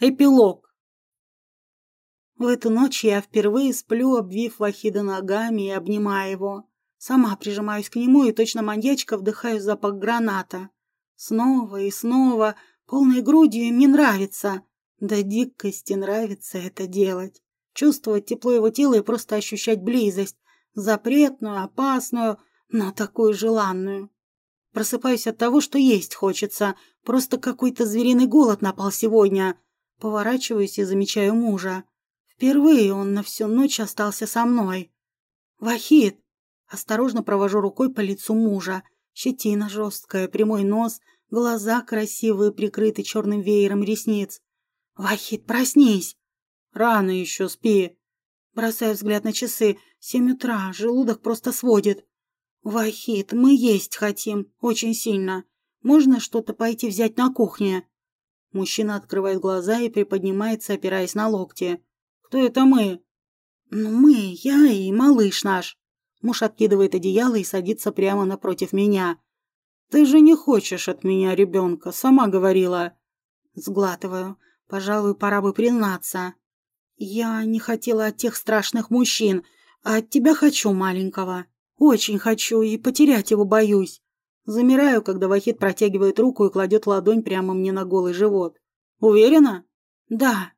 Эпилог. В эту ночь я впервые сплю, обвив Вахида ногами и обнимая его. Сама прижимаюсь к нему и точно маньячка вдыхаю запах граната. Снова и снова, полной грудью, мне нравится. До дикости нравится это делать. Чувствовать тепло его тела и просто ощущать близость. Запретную, опасную, но такую желанную. Просыпаюсь от того, что есть хочется. Просто какой-то звериный голод напал сегодня. Поворачиваюсь и замечаю мужа. Впервые он на всю ночь остался со мной. «Вахид!» Осторожно провожу рукой по лицу мужа. Щетина жесткая, прямой нос, глаза красивые, прикрыты черным веером ресниц. «Вахид, проснись!» «Рано еще, спи!» Бросаю взгляд на часы. Семь утра, желудок просто сводит. «Вахид, мы есть хотим, очень сильно. Можно что-то пойти взять на кухне?» Мужчина открывает глаза и приподнимается, опираясь на локти. «Кто это мы?» «Ну, мы, я и малыш наш». Муж откидывает одеяло и садится прямо напротив меня. «Ты же не хочешь от меня ребенка, сама говорила». Сглатываю. Пожалуй, пора бы признаться. «Я не хотела от тех страшных мужчин, а от тебя хочу маленького. Очень хочу и потерять его боюсь. Замираю, когда Вахид протягивает руку и кладет ладонь прямо мне на голый живот. Уверена? Да.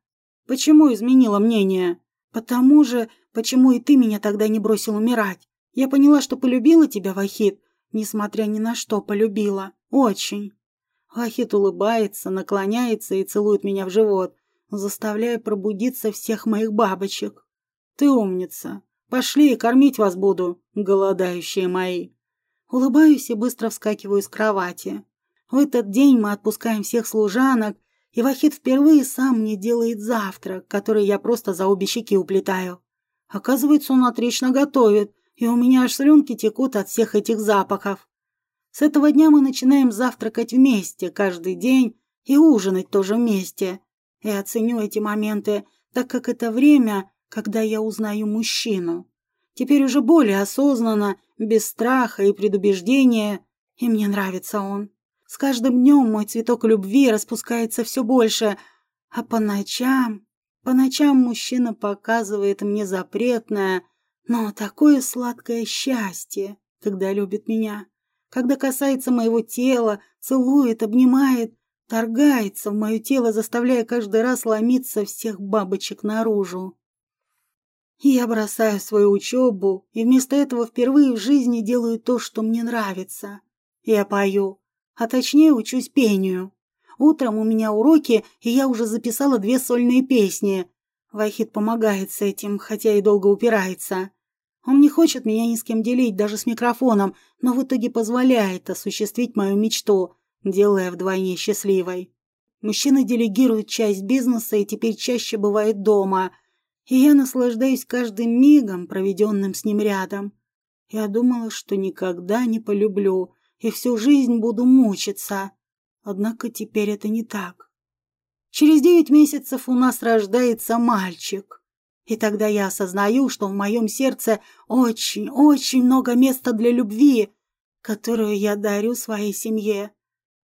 Почему изменила мнение? Потому же, почему и ты меня тогда не бросил умирать. Я поняла, что полюбила тебя, Вахид, несмотря ни на что полюбила. Очень. Вахид улыбается, наклоняется и целует меня в живот, заставляя пробудиться всех моих бабочек. Ты умница. Пошли, кормить вас буду, голодающие мои. Улыбаюсь и быстро вскакиваю с кровати. В этот день мы отпускаем всех служанок, и Вахид впервые сам мне делает завтрак, который я просто за обе щеки уплетаю. Оказывается, он отлично готовит, и у меня аж слюнки текут от всех этих запахов. С этого дня мы начинаем завтракать вместе каждый день и ужинать тоже вместе. И оценю эти моменты, так как это время, когда я узнаю мужчину. Теперь уже более осознанно, без страха и предубеждения, и мне нравится он. С каждым днем мой цветок любви распускается все больше, а по ночам... По ночам мужчина показывает мне запретное, но такое сладкое счастье, когда любит меня, когда касается моего тела, целует, обнимает, торгается в мое тело, заставляя каждый раз ломиться всех бабочек наружу. Я бросаю свою учебу и вместо этого впервые в жизни делаю то, что мне нравится. Я пою, а точнее учусь пению. Утром у меня уроки, и я уже записала две сольные песни. Вахид помогает с этим, хотя и долго упирается. Он не хочет меня ни с кем делить, даже с микрофоном, но в итоге позволяет осуществить мою мечту, делая вдвойне счастливой. Мужчина делегирует часть бизнеса и теперь чаще бывает дома – и я наслаждаюсь каждым мигом, проведенным с ним рядом. Я думала, что никогда не полюблю и всю жизнь буду мучиться. Однако теперь это не так. Через девять месяцев у нас рождается мальчик. И тогда я осознаю, что в моем сердце очень-очень много места для любви, которую я дарю своей семье.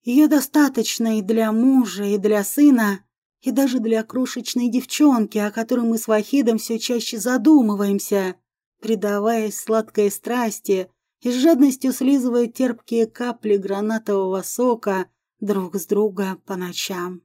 Ее достаточно и для мужа, и для сына, и даже для крошечной девчонки, о которой мы с Вахидом все чаще задумываемся, предаваясь сладкой страсти и с жадностью слизывая терпкие капли гранатового сока друг с друга по ночам.